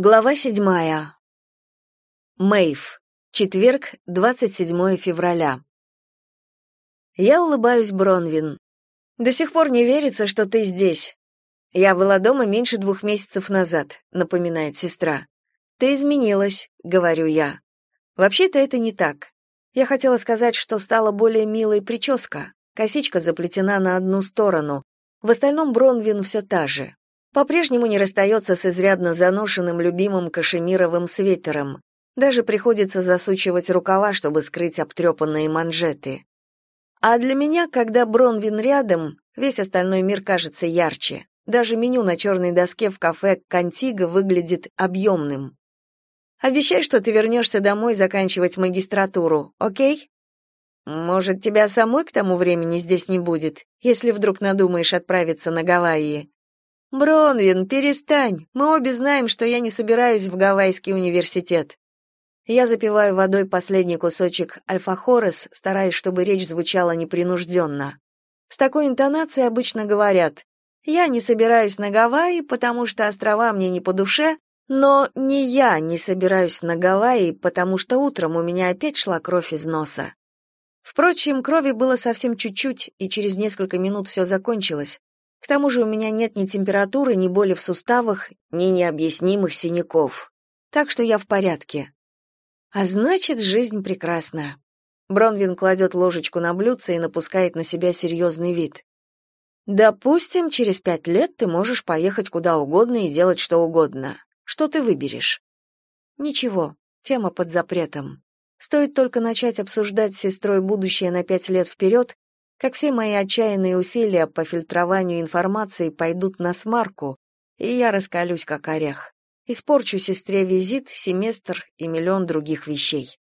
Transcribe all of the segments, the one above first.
Глава седьмая. Мэйв. Четверг, 27 февраля. Я улыбаюсь Бронвин. До сих пор не верится, что ты здесь. Я была дома меньше двух месяцев назад, напоминает сестра. Ты изменилась, говорю я. Вообще-то это не так. Я хотела сказать, что стала более милой прическа. Косичка заплетена на одну сторону. В остальном Бронвин все та же. По-прежнему не расстается с изрядно заношенным любимым кашемировым свитером. Даже приходится засучивать рукава, чтобы скрыть обтрепанные манжеты. А для меня, когда Бронвин рядом, весь остальной мир кажется ярче. Даже меню на черной доске в кафе «Контиго» выглядит объемным. Обещай, что ты вернешься домой заканчивать магистратуру, окей? Может, тебя самой к тому времени здесь не будет, если вдруг надумаешь отправиться на Гавайи. Бронвин, перестань. Мы обе знаем, что я не собираюсь в Гавайский университет. Я запиваю водой последний кусочек альфа-хорес, стараясь, чтобы речь звучала непринужденно. С такой интонацией обычно говорят: "Я не собираюсь на Гавайи, потому что острова мне не по душе", но не я не собираюсь на Гавайи, потому что утром у меня опять шла кровь из носа. Впрочем, крови было совсем чуть-чуть, и через несколько минут все закончилось. К тому же у меня нет ни температуры, ни боли в суставах, ни необъяснимых синяков. Так что я в порядке. А значит, жизнь прекрасна. Бронвин кладет ложечку на блюдце и напускает на себя серьезный вид. Допустим, через пять лет ты можешь поехать куда угодно и делать что угодно. Что ты выберешь? Ничего, тема под запретом. Стоит только начать обсуждать с сестрой будущее на пять лет вперед, как все мои отчаянные усилия по фильтрованию информации пойдут на смарку, и я раскалюсь как орех. Испорчу сестре визит, семестр и миллион других вещей.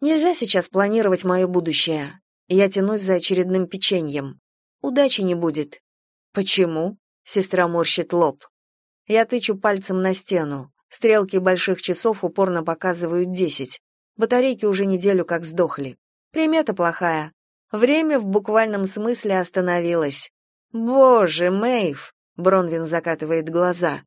Нельзя сейчас планировать мое будущее. Я тянусь за очередным печеньем. Удачи не будет. Почему? Сестра морщит лоб. Я тычу пальцем на стену. Стрелки больших часов упорно показывают десять. Батарейки уже неделю как сдохли. Примета плохая. Время в буквальном смысле остановилось. Боже, Мэйв, Бронвин закатывает глаза.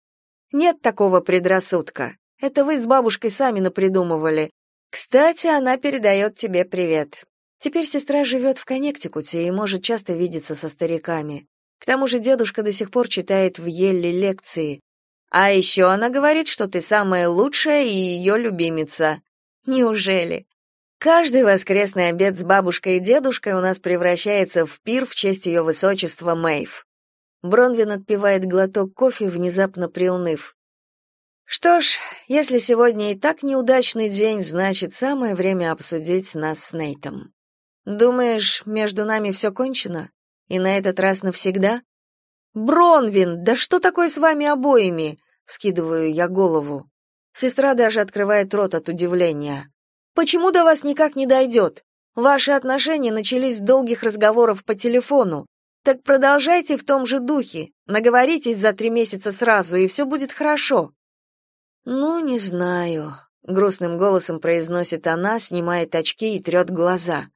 Нет такого предрассудка. Это вы с бабушкой сами напридумывали. Кстати, она передает тебе привет. Теперь сестра живет в Коннектикуте и может часто видеться со стариками. К тому же дедушка до сих пор читает в Елле лекции. А еще она говорит, что ты самая лучшая и ее любимица. Неужели? Каждый воскресный обед с бабушкой и дедушкой у нас превращается в пир в честь ее высочества Мэйв. Бронвин отпивает глоток кофе, внезапно приуныв. Что ж, если сегодня и так неудачный день, значит, самое время обсудить нас с Нейтом. Думаешь, между нами все кончено? И на этот раз навсегда? Бронвин, да что такое с вами обоими? вскидываю я голову. Сестра даже открывает рот от удивления. Почему до вас никак не дойдет? Ваши отношения начались с долгих разговоров по телефону. Так продолжайте в том же духе. Наговоритесь за три месяца сразу, и все будет хорошо. Ну, не знаю, грустным голосом произносит она, снимает очки и трет глаза.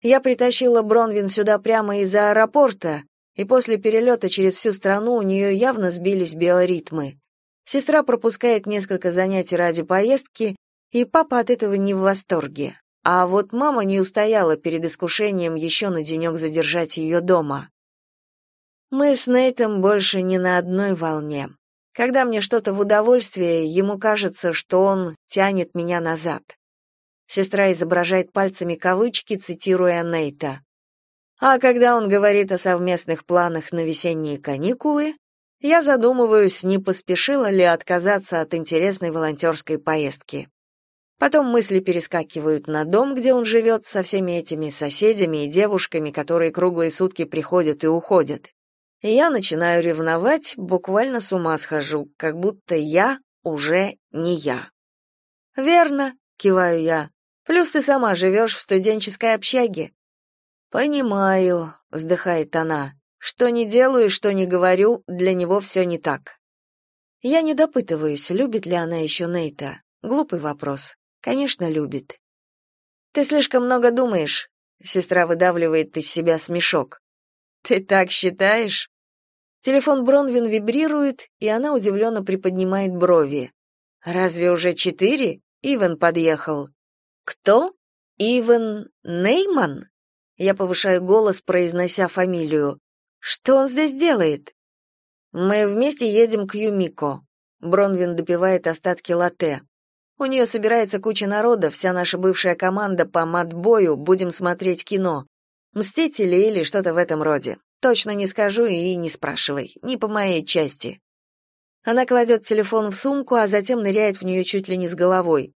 Я притащила Бронвин сюда прямо из аэропорта, и после перелета через всю страну у нее явно сбились биоритмы. Сестра пропускает несколько занятий ради поездки, и папа от этого не в восторге. А вот мама не устояла перед искушением еще на денек задержать ее дома. Мы с Нейтом больше не на одной волне. Когда мне что-то в удовольствие, ему кажется, что он тянет меня назад. Сестра изображает пальцами кавычки, цитируя Нейта. А когда он говорит о совместных планах на весенние каникулы, я задумываюсь, не поспешила ли отказаться от интересной волонтерской поездки. Потом мысли перескакивают на дом, где он живет, со всеми этими соседями и девушками, которые круглые сутки приходят и уходят. Я начинаю ревновать, буквально с ума схожу, как будто я уже не я. «Верно», — киваю я. «Плюс ты сама живешь в студенческой общаге». «Понимаю», — вздыхает она. «Что не делаю, что не говорю, для него все не так». Я не допытываюсь, любит ли она еще Нейта. Глупый вопрос. Конечно, любит. Ты слишком много думаешь, сестра выдавливает из себя смешок. Ты так считаешь? Телефон Бронвин вибрирует, и она удивленно приподнимает брови. Разве уже четыре? Иван подъехал. Кто? Иван Нейман? Я повышаю голос, произнося фамилию. Что он здесь делает? Мы вместе едем к Юмико. Бронвин допивает остатки латте. У нее собирается куча народа, вся наша бывшая команда по матбою, будем смотреть кино. Мстители или что-то в этом роде. Точно не скажу и не спрашивай, не по моей части. Она кладет телефон в сумку, а затем ныряет в нее чуть ли не с головой.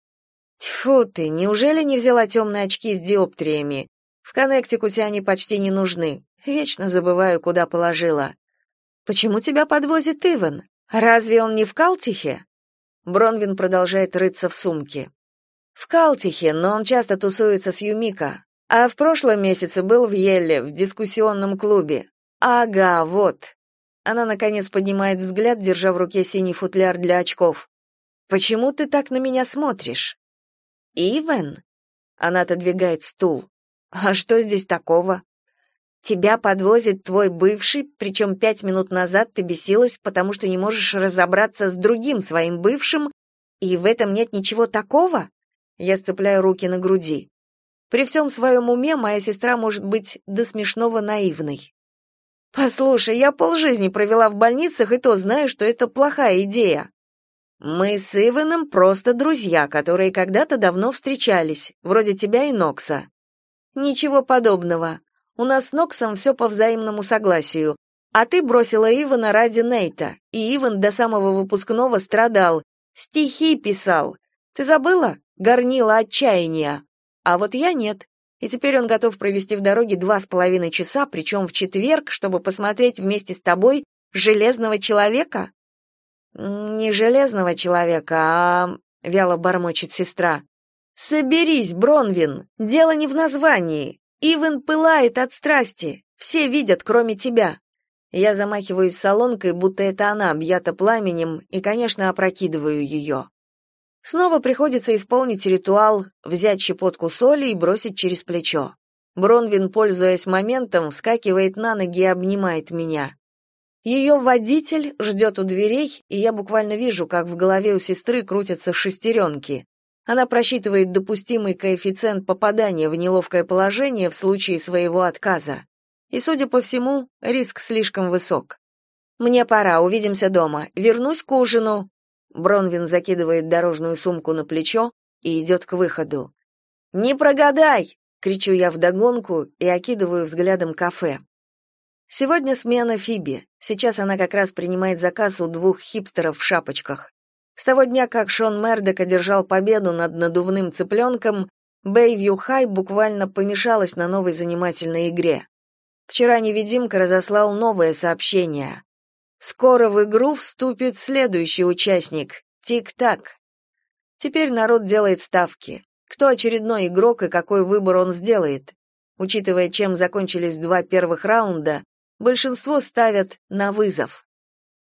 Тьфу ты, неужели не взяла темные очки с диоптриями? В Коннектикуте они почти не нужны. Вечно забываю, куда положила. Почему тебя подвозит Иван? Разве он не в Калтихе? Бронвин продолжает рыться в сумке. В Калтихе, но он часто тусуется с Юмика. А в прошлом месяце был в Елле, в дискуссионном клубе. Ага, вот. Она наконец поднимает взгляд, держа в руке синий футляр для очков. Почему ты так на меня смотришь? Ивен? Она отодвигает стул. А что здесь такого? Тебя подвозит твой бывший, причем пять минут назад ты бесилась, потому что не можешь разобраться с другим своим бывшим, и в этом нет ничего такого? Я сцепляю руки на груди. При всем своем уме моя сестра может быть до смешного наивной. Послушай, я полжизни провела в больницах и то знаю, что это плохая идея. Мы с Иваном просто друзья, которые когда-то давно встречались, вроде тебя и Нокса. Ничего подобного. У нас с Ноксом все по взаимному согласию. А ты бросила Ивана ради Нейта, и Иван до самого выпускного страдал, стихи писал. Ты забыла? Горнила отчаяния. А вот я нет. И теперь он готов провести в дороге два с половиной часа, причем в четверг, чтобы посмотреть вместе с тобой «Железного человека»? Не «Железного человека», а... вяло бормочет сестра. «Соберись, Бронвин, дело не в названии. Ивен пылает от страсти, все видят, кроме тебя». Я замахиваюсь солонкой, будто это она объята пламенем, и, конечно, опрокидываю ее. Снова приходится исполнить ритуал, взять щепотку соли и бросить через плечо. Бронвин, пользуясь моментом, вскакивает на ноги и обнимает меня. Ее водитель ждет у дверей, и я буквально вижу, как в голове у сестры крутятся шестеренки. Она просчитывает допустимый коэффициент попадания в неловкое положение в случае своего отказа. И, судя по всему, риск слишком высок. «Мне пора, увидимся дома. Вернусь к ужину», Бронвин закидывает дорожную сумку на плечо и идет к выходу. «Не прогадай!» — кричу я вдогонку и окидываю взглядом кафе. Сегодня смена Фиби. Сейчас она как раз принимает заказ у двух хипстеров в шапочках. С того дня, как Шон Мердок одержал победу над надувным цыпленком, Бэйвью Хай буквально помешалась на новой занимательной игре. Вчера невидимка разослал новое сообщение. Скоро в игру вступит следующий участник Тик-так. Теперь народ делает ставки. Кто очередной игрок и какой выбор он сделает? Учитывая, чем закончились два первых раунда, большинство ставят на вызов.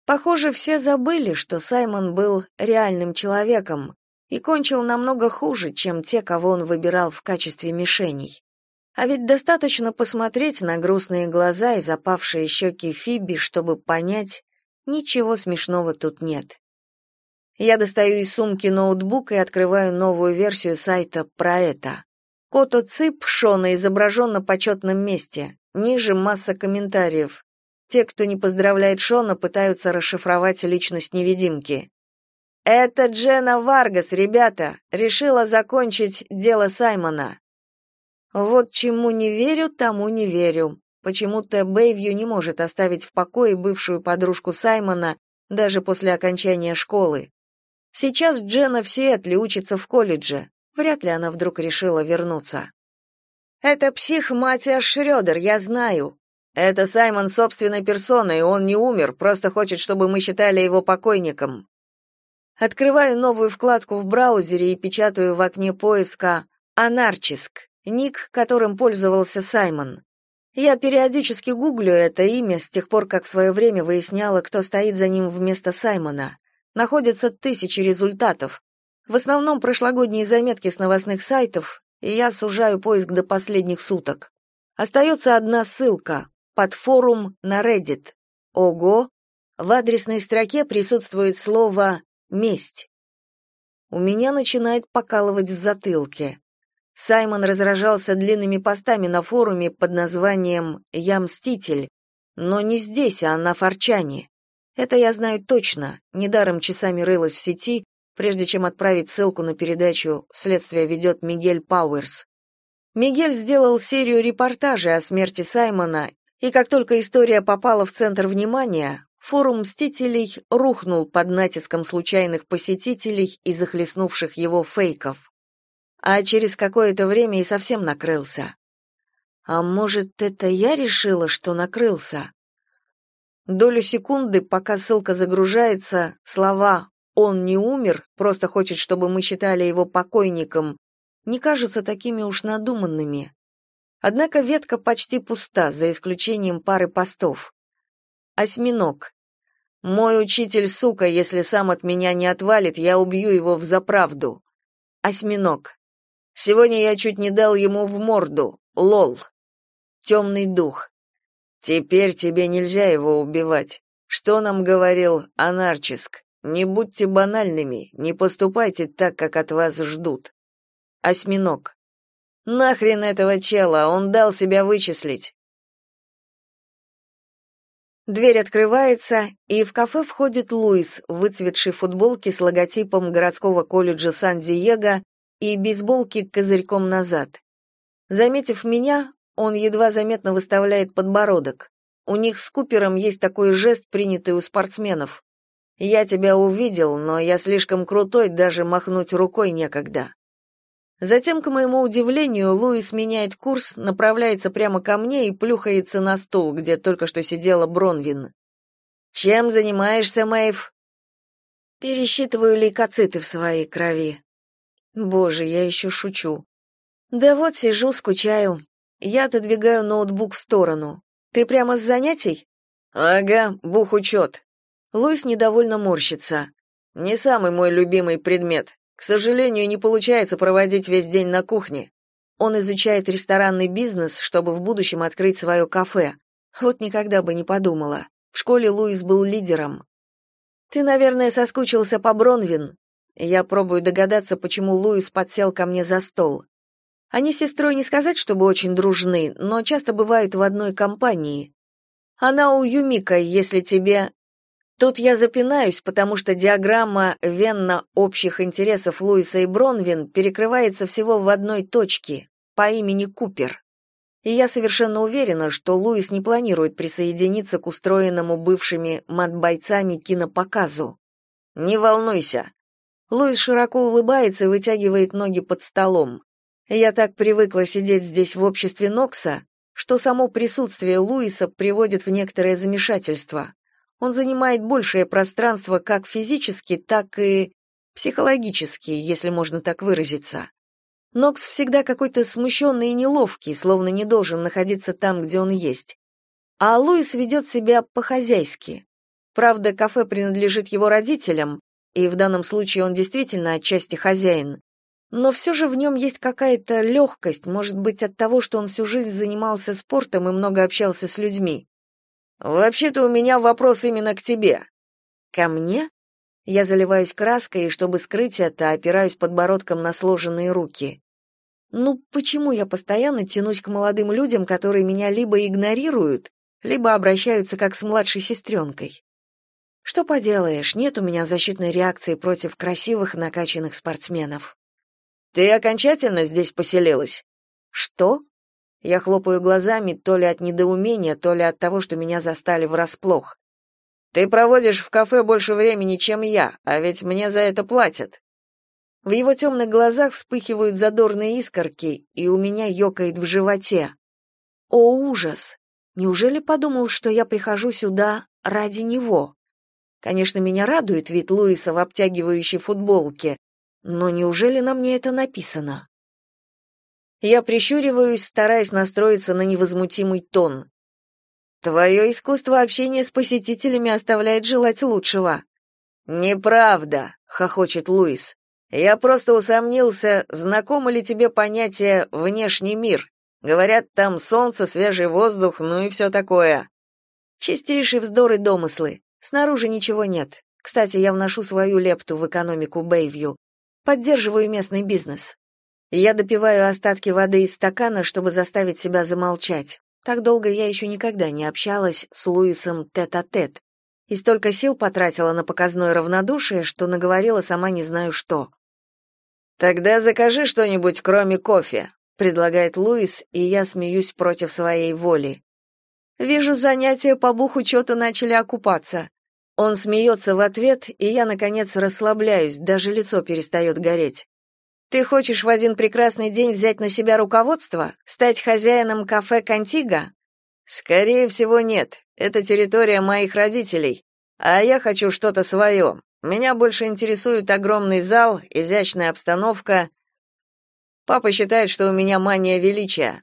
Похоже, все забыли, что Саймон был реальным человеком и кончил намного хуже, чем те, кого он выбирал в качестве мишеней. А ведь достаточно посмотреть на грустные глаза и запавшие щеки Фиби, чтобы понять, ничего смешного тут нет. Я достаю из сумки ноутбук и открываю новую версию сайта про это. Кото-цип Шона изображен на почетном месте. Ниже масса комментариев. Те, кто не поздравляет Шона, пытаются расшифровать личность невидимки. «Это Джена Варгас, ребята! Решила закончить дело Саймона!» Вот чему не верю, тому не верю. Почему-то Бэйвью не может оставить в покое бывшую подружку Саймона даже после окончания школы. Сейчас Джена в Сиэтле учится в колледже. Вряд ли она вдруг решила вернуться. «Это псих Матиас Шрёдер, я знаю. Это Саймон собственной персоной, он не умер, просто хочет, чтобы мы считали его покойником». Открываю новую вкладку в браузере и печатаю в окне поиска «Анарчиск», ник, которым пользовался Саймон. Я периодически гуглю это имя с тех пор, как в свое время выясняла, кто стоит за ним вместо Саймона. Находятся тысячи результатов. В основном прошлогодние заметки с новостных сайтов, и я сужаю поиск до последних суток. Остается одна ссылка под форум на Reddit. Ого! В адресной строке присутствует слово «месть». у меня начинает покалывать в затылке. Саймон разражался длинными постами на форуме под названием «Я мститель», но не здесь, а на Форчане. Это я знаю точно, недаром часами рылась в сети, прежде чем отправить ссылку на передачу «Следствие ведет Мигель Пауэрс». Мигель сделал серию репортажей о смерти Саймона, и как только история попала в центр внимания, форум «Мстителей» рухнул под натиском случайных посетителей и захлестнувших его фейков а через какое-то время и совсем накрылся. А может, это я решила, что накрылся? Долю секунды, пока ссылка загружается, слова «он не умер», просто хочет, чтобы мы считали его покойником, не кажутся такими уж надуманными. Однако ветка почти пуста, за исключением пары постов. Осьминог. Мой учитель сука, если сам от меня не отвалит, я убью его в заправду. Осьминог. Сегодня я чуть не дал ему в морду. Лол. Темный дух. Теперь тебе нельзя его убивать. Что нам говорил Анарчиск? Не будьте банальными, не поступайте так, как от вас ждут. Осьминог. Нахрен этого чела, он дал себя вычислить. Дверь открывается, и в кафе входит Луис в выцветшей футболке с логотипом городского колледжа Сан-Диего и бейсболки козырьком назад. Заметив меня, он едва заметно выставляет подбородок. У них с Купером есть такой жест, принятый у спортсменов. Я тебя увидел, но я слишком крутой, даже махнуть рукой некогда. Затем, к моему удивлению, Луис меняет курс, направляется прямо ко мне и плюхается на стул, где только что сидела Бронвин. Чем занимаешься, Мэйв? Пересчитываю лейкоциты в своей крови. Боже, я еще шучу. Да вот сижу, скучаю. Я отодвигаю ноутбук в сторону. Ты прямо с занятий? Ага, бухучет. Луис недовольно морщится. Не самый мой любимый предмет. К сожалению, не получается проводить весь день на кухне. Он изучает ресторанный бизнес, чтобы в будущем открыть свое кафе. Вот никогда бы не подумала. В школе Луис был лидером. Ты, наверное, соскучился по Бронвин. Я пробую догадаться, почему Луис подсел ко мне за стол. Они с сестрой не сказать, чтобы очень дружны, но часто бывают в одной компании. Она у Юмика, если тебе... Тут я запинаюсь, потому что диаграмма Венна общих интересов Луиса и Бронвин перекрывается всего в одной точке, по имени Купер. И я совершенно уверена, что Луис не планирует присоединиться к устроенному бывшими матбойцами кинопоказу. Не волнуйся, Луис широко улыбается и вытягивает ноги под столом. Я так привыкла сидеть здесь в обществе Нокса, что само присутствие Луиса приводит в некоторое замешательство. Он занимает большее пространство как физически, так и психологически, если можно так выразиться. Нокс всегда какой-то смущенный и неловкий, словно не должен находиться там, где он есть. А Луис ведет себя по-хозяйски. Правда, кафе принадлежит его родителям, и в данном случае он действительно отчасти хозяин. Но все же в нем есть какая-то легкость, может быть, от того, что он всю жизнь занимался спортом и много общался с людьми. «Вообще-то у меня вопрос именно к тебе». «Ко мне?» Я заливаюсь краской, и чтобы скрыть это, опираюсь подбородком на сложенные руки. Ну, почему я постоянно тянусь к молодым людям, которые меня либо игнорируют, либо обращаются как с младшей сестренкой? Что поделаешь, нет у меня защитной реакции против красивых накачанных спортсменов. Ты окончательно здесь поселилась? Что? Я хлопаю глазами то ли от недоумения, то ли от того, что меня застали врасплох. Ты проводишь в кафе больше времени, чем я, а ведь мне за это платят. В его темных глазах вспыхивают задорные искорки, и у меня ёкает в животе. О, ужас! Неужели подумал, что я прихожу сюда ради него? Конечно, меня радует вид Луиса в обтягивающей футболке, но неужели на мне это написано? Я прищуриваюсь, стараясь настроиться на невозмутимый тон. Твое искусство общения с посетителями оставляет желать лучшего. Неправда, хохочет Луис. Я просто усомнился, знакомо ли тебе понятие внешний мир. Говорят, там солнце, свежий воздух, ну и все такое. Чистейший вздор и домыслы. Снаружи ничего нет. Кстати, я вношу свою лепту в экономику Бэйвью. Поддерживаю местный бизнес. Я допиваю остатки воды из стакана, чтобы заставить себя замолчать. Так долго я еще никогда не общалась с Луисом тет-а-тет. -тет, и столько сил потратила на показное равнодушие, что наговорила сама не знаю что. «Тогда закажи что-нибудь, кроме кофе», — предлагает Луис, и я смеюсь против своей воли. «Вижу, занятия по бухучету начали окупаться». Он смеется в ответ, и я, наконец, расслабляюсь, даже лицо перестает гореть. Ты хочешь в один прекрасный день взять на себя руководство, стать хозяином кафе Кантига? Скорее всего, нет. Это территория моих родителей, а я хочу что-то свое. Меня больше интересует огромный зал, изящная обстановка. Папа считает, что у меня мания величия.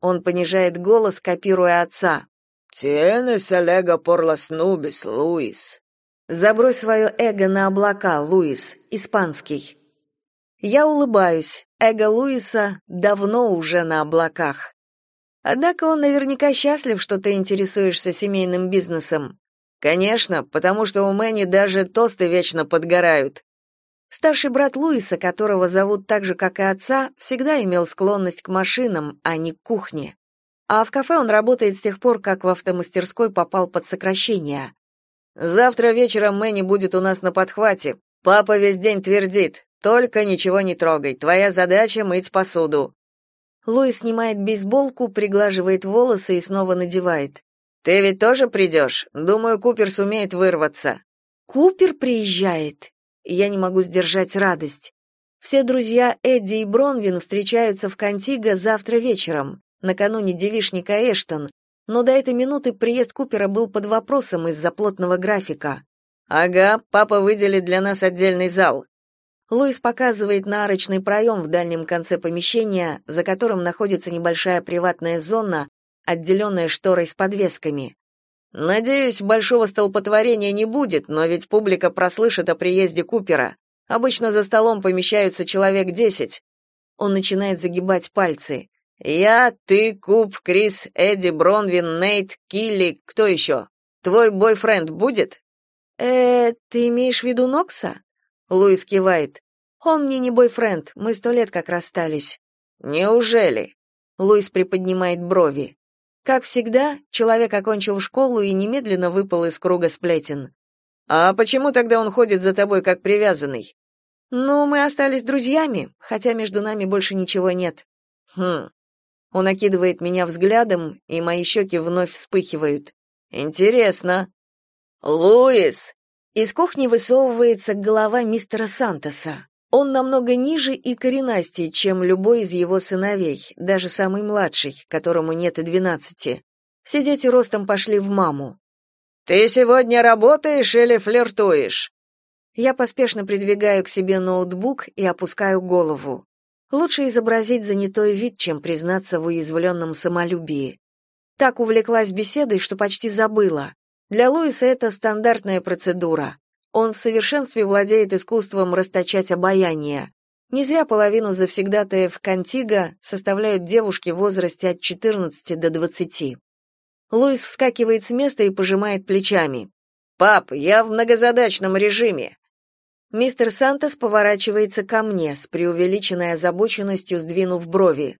Он понижает голос, копируя отца. «Тienes el ego por las nubes, Луис». «Забрось свое эго на облака, Луис», испанский. Я улыбаюсь. Эго Луиса давно уже на облаках. Однако он наверняка счастлив, что ты интересуешься семейным бизнесом. Конечно, потому что у Мэнни даже тосты вечно подгорают. Старший брат Луиса, которого зовут так же, как и отца, всегда имел склонность к машинам, а не к кухне. А в кафе он работает с тех пор, как в автомастерской попал под сокращение. Завтра вечером Мэнни будет у нас на подхвате. Папа весь день твердит: только ничего не трогай. Твоя задача мыть посуду. Луис снимает бейсболку, приглаживает волосы и снова надевает. Ты ведь тоже придешь? Думаю, Купер сумеет вырваться. Купер приезжает. Я не могу сдержать радость. Все друзья Эдди и Бронвин встречаются в Кантиго завтра вечером, накануне девишника Эштон, но до этой минуты приезд Купера был под вопросом из-за плотного графика. Ага, папа выделит для нас отдельный зал. Луис показывает на арочный проем в дальнем конце помещения, за которым находится небольшая приватная зона, отделенная шторой с подвесками. Надеюсь, большого столпотворения не будет, но ведь публика прослышит о приезде Купера. Обычно за столом помещаются человек десять. Он начинает загибать пальцы. Я, ты, Куп, Крис, Эдди, Бронвин, Нейт, Килли, кто еще? Твой бойфренд будет? Э, ты имеешь в виду Нокса? Луис кивает. Он мне не бойфренд, мы сто лет как расстались. Неужели? Луис приподнимает брови. Как всегда, человек окончил школу и немедленно выпал из круга сплетен. А почему тогда он ходит за тобой как привязанный? Ну, мы остались друзьями, хотя между нами больше ничего нет. Хм. Он окидывает меня взглядом, и мои щеки вновь вспыхивают. Интересно. Луис, из кухни высовывается голова мистера Сантоса. Он намного ниже и коренастее, чем любой из его сыновей, даже самый младший, которому нет и двенадцати. Все дети ростом пошли в маму. «Ты сегодня работаешь или флиртуешь?» Я поспешно придвигаю к себе ноутбук и опускаю голову. Лучше изобразить занятой вид, чем признаться в уязвленном самолюбии. Так увлеклась беседой, что почти забыла. Для Луиса это стандартная процедура. Он в совершенстве владеет искусством расточать обаяние. Не зря половину завсегдатаев Кантига составляют девушки в возрасте от 14 до 20. Луис вскакивает с места и пожимает плечами. «Пап, я в многозадачном режиме». Мистер Сантос поворачивается ко мне с преувеличенной озабоченностью, сдвинув брови.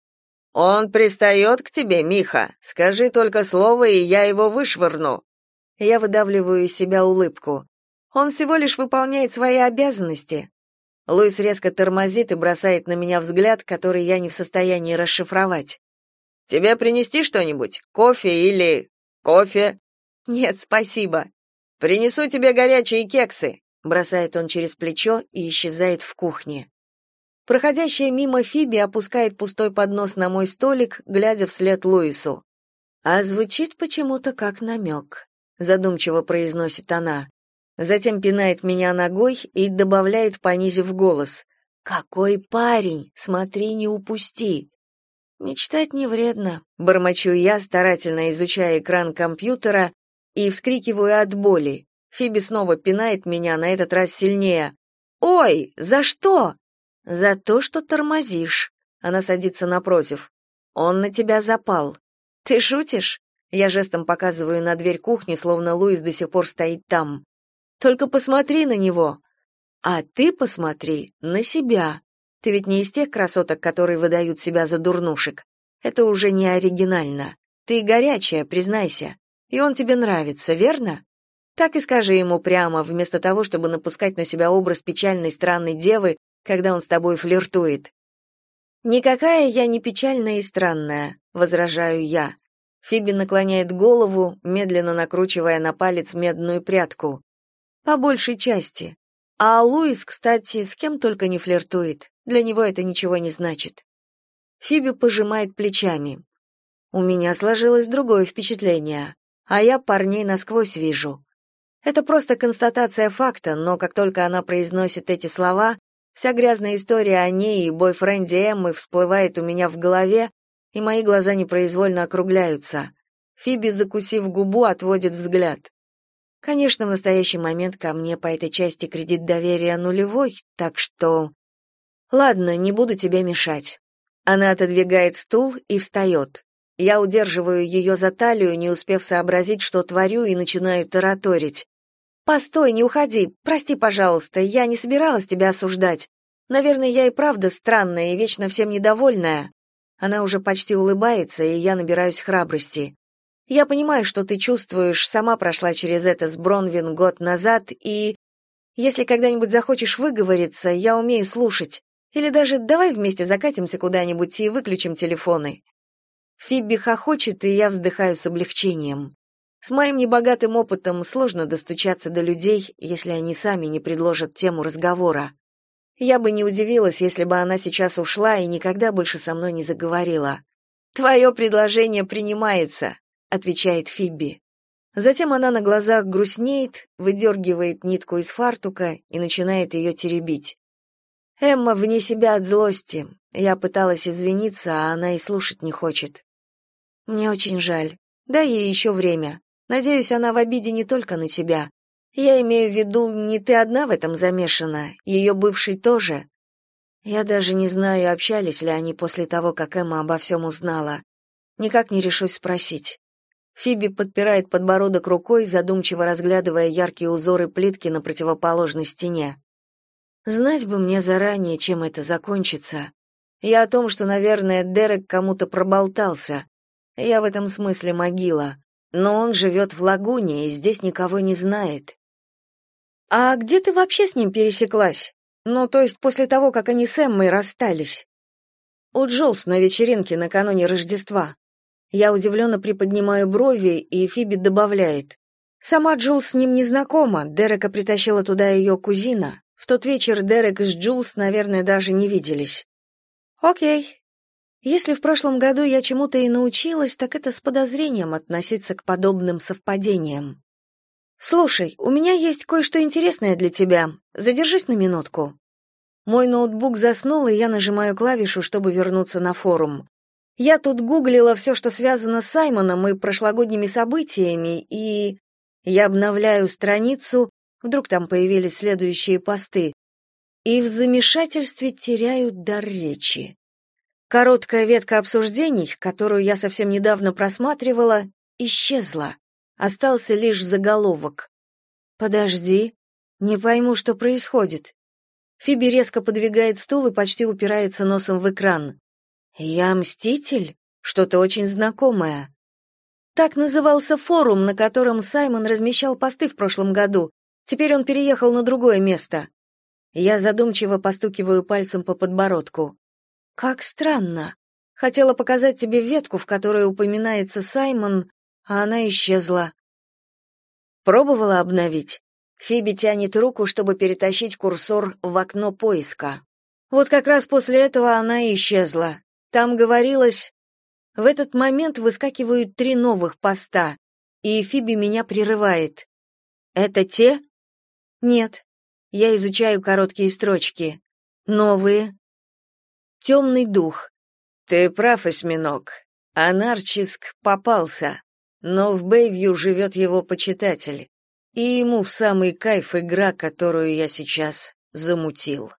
«Он пристает к тебе, Миха. Скажи только слово, и я его вышвырну». Я выдавливаю из себя улыбку. Он всего лишь выполняет свои обязанности. Луис резко тормозит и бросает на меня взгляд, который я не в состоянии расшифровать. Тебе принести что-нибудь? Кофе или кофе? Нет, спасибо. Принесу тебе горячие кексы, бросает он через плечо и исчезает в кухне. Проходящая мимо Фиби опускает пустой поднос на мой столик, глядя вслед Луису. А звучит почему-то как намек задумчиво произносит она. Затем пинает меня ногой и добавляет, понизив голос: "Какой парень, смотри, не упусти". Мечтать не вредно, бормочу я, старательно изучая экран компьютера и вскрикиваю от боли. Фиби снова пинает меня, на этот раз сильнее. «Ой, за что?» «За то, что тормозишь». Она садится напротив. «Он на тебя запал». «Ты шутишь?» Я жестом показываю на дверь кухни, словно Луис до сих пор стоит там. Только посмотри на него. А ты посмотри на себя. Ты ведь не из тех красоток, которые выдают себя за дурнушек. Это уже не оригинально. Ты горячая, признайся. И он тебе нравится, верно? Так и скажи ему прямо, вместо того, чтобы напускать на себя образ печальной странной девы, когда он с тобой флиртует. Никакая я не печальная и странная, возражаю я. Фиби наклоняет голову, медленно накручивая на палец медную прядку. По большей части. А Луис, кстати, с кем только не флиртует. Для него это ничего не значит. Фиби пожимает плечами. У меня сложилось другое впечатление, а я парней насквозь вижу. Это просто констатация факта, но как только она произносит эти слова, вся грязная история о ней и бойфренде Эммы всплывает у меня в голове, и мои глаза непроизвольно округляются. Фиби, закусив губу, отводит взгляд. Конечно, в настоящий момент ко мне по этой части кредит доверия нулевой, так что... Ладно, не буду тебе мешать. Она отодвигает стул и встает. Я удерживаю ее за талию, не успев сообразить, что творю, и начинаю тараторить. «Постой, не уходи. Прости, пожалуйста, я не собиралась тебя осуждать. Наверное, я и правда странная и вечно всем недовольная. Она уже почти улыбается, и я набираюсь храбрости. Я понимаю, что ты чувствуешь, сама прошла через это с Бронвин год назад, и если когда-нибудь захочешь выговориться, я умею слушать. Или даже давай вместе закатимся куда-нибудь и выключим телефоны. Фибби хохочет, и я вздыхаю с облегчением. С моим небогатым опытом сложно достучаться до людей, если они сами не предложат тему разговора. Я бы не удивилась, если бы она сейчас ушла и никогда больше со мной не заговорила. «Твое предложение принимается», — отвечает Фибби. Затем она на глазах грустнеет, выдергивает нитку из фартука и начинает ее теребить. Эмма вне себя от злости. Я пыталась извиниться, а она и слушать не хочет. Мне очень жаль. Дай ей еще время. Надеюсь, она в обиде не только на тебя. Я имею в виду, не ты одна в этом замешана, ее бывший тоже. Я даже не знаю, общались ли они после того, как Эмма обо всем узнала. Никак не решусь спросить. Фиби подпирает подбородок рукой, задумчиво разглядывая яркие узоры плитки на противоположной стене. Знать бы мне заранее, чем это закончится. Я о том, что, наверное, Дерек кому-то проболтался. Я в этом смысле могила. Но он живет в лагуне и здесь никого не знает. А где ты вообще с ним пересеклась? Ну, то есть после того, как они с Эммой расстались? У Джолс на вечеринке накануне Рождества. Я удивленно приподнимаю брови, и Фиби добавляет. Сама Джулс с ним не знакома, Дерека притащила туда ее кузина. В тот вечер Дерек с Джулс, наверное, даже не виделись. Окей. Если в прошлом году я чему-то и научилась, так это с подозрением относиться к подобным совпадениям. Слушай, у меня есть кое-что интересное для тебя. Задержись на минутку. Мой ноутбук заснул, и я нажимаю клавишу, чтобы вернуться на форум. Я тут гуглила все, что связано с Саймоном и прошлогодними событиями, и я обновляю страницу, вдруг там появились следующие посты, и в замешательстве теряю дар речи. Короткая ветка обсуждений, которую я совсем недавно просматривала, исчезла. Остался лишь заголовок. Подожди, не пойму, что происходит. Фиби резко подвигает стул и почти упирается носом в экран. Я мститель? Что-то очень знакомое. Так назывался форум, на котором Саймон размещал посты в прошлом году. Теперь он переехал на другое место. Я задумчиво постукиваю пальцем по подбородку. Как странно. Хотела показать тебе ветку, в которой упоминается Саймон, а она исчезла. Пробовала обновить. Фиби тянет руку, чтобы перетащить курсор в окно поиска. Вот как раз после этого она и исчезла. Там говорилось... В этот момент выскакивают три новых поста, и Фиби меня прерывает. «Это те?» «Нет». Я изучаю короткие строчки. «Новые». «Темный дух». «Ты прав, осьминог. Анарчиск попался но в Бэйвью живет его почитатель, и ему в самый кайф игра, которую я сейчас замутил.